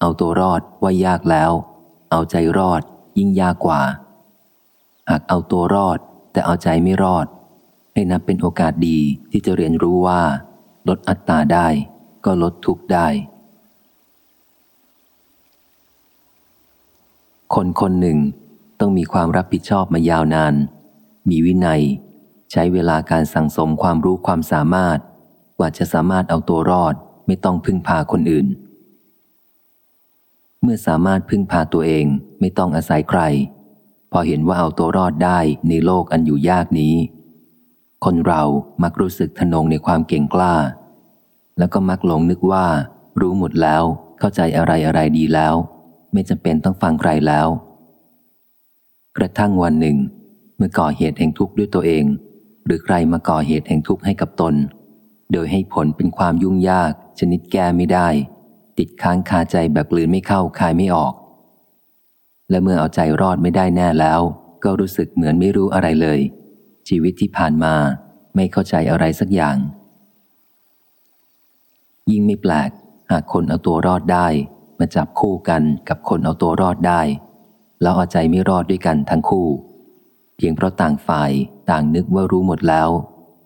เอาตัวรอดว่ายากแล้ว เอาใจรอดยิ่งยากกว่า หากเอาตัวรอดแต่เอาใจไม่รอด ให้นับเป็นโอกาสดีที่จะเรียนรู้ว่า ลดอัตตาได้ก็ลดทุกข์ได้ คนคนหนึ่งต้องมีความรับผิดชอบมายาวนาน มีวินัย ใช้เวลาการสั่งสมความรู้ความสามารถ กว่าจะสามารถเอาตัวรอดไม่ต้องพึ่งพาคนอื่น เมื่อสามารถพึ่งพาตัวเองไม่ต้องอาศัยใคร พอเห็นว่าเอาตัวรอดได้ในโลกอันอยู่ยากนี้ คนเรามักรู้สึกทนงในความเก่งกล้า แล้วก็มักหลงนึกว่า รู้หมดแล้วเข้าใจอะไรอะไรดีแล้ว ไม่จำเป็นต้องฟังใครแล้ว กระทั่งวันหนึ่ง เมื่อก่อเหตุแห่งทุกข์ด้วยตัวเอง หรือใครมาก่อเหตุแห่งทุกข์ให้กับตน โดยให้ผลเป็นความยุ่งยากชนิดแก้ไม่ได้ ติดค้างคาใจแบบกลืนไม่เข้าคายไม่ออก และเมื่อเอาใจรอดไม่ได้แน่แล้ว ก็รู้สึกเหมือนไม่รู้อะไรเลย ชีวิตที่ผ่านมาไม่เข้าใจอะไรสักอย่าง ยิ่งไม่แปลกหากคนเอาตัวรอดได้ มาจับคู่กันกับคนเอาตัวรอดได้ แล้วเอาใจไม่รอดด้วยกันทั้งคู่ เพียงเพราะต่างฝ่ายต่างนึกว่ารู้หมดแล้ว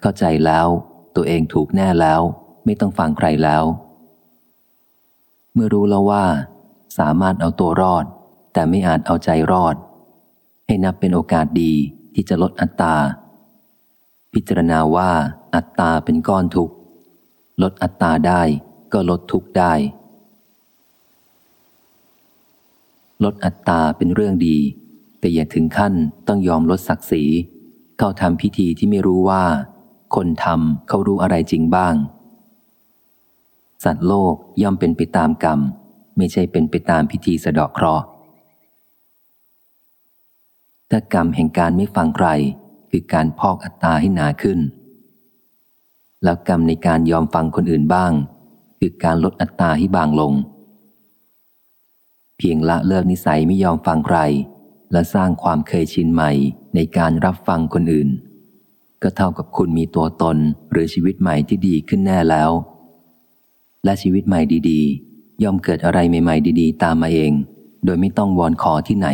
เข้าใจแล้ว ตัวเองถูกแน่แล้ว ไม่ต้องฟังใครแล้ว เมื่อรู้แล้วว่า สามารถเอาตัวรอด แต่ไม่อาจเอาใจรอด ให้นับเป็นโอกาสดีที่จะลดอัตตา พิจารณาว่าอัตตาเป็นก้อนทุกข์ ลดอัตตาได้ก็ลดทุกข์ได้ ลดอัตตาเป็นเรื่องดี แต่อย่าถึงขั้นต้องยอมลดศักดิ์ศรีเข้าทำพิธีที่ไม่รู้ว่า คนทำเขารู้อะไรจริงบ้าง สัตว์โลกย่อมเป็นไปตามกรรม ไม่ใช่เป็นไปตามพิธีสะดอกเคราะห์ถ้ากรรมแห่งการไม่ฟังใคร คือการพอกอัตตาให้หนาขึ้น แล้วกรรมในการยอมฟังคนอื่นบ้าง คือการลดอัตตาให้บางลง เพียงละเลิกนิสัยไม่ยอมฟังใคร และสร้างความเคยชินใหม่ในการรับฟังคนอื่น ก็เท่ากับคุณมีตัวตนหรือชีวิตใหม่ที่ดีขึ้นแน่แล้ว และชีวิตใหม่ดีๆ ย่อมเกิดอะไรใหม่ๆ ดีๆ ตามมาเอง โดยไม่ต้องวอนขอที่ไหน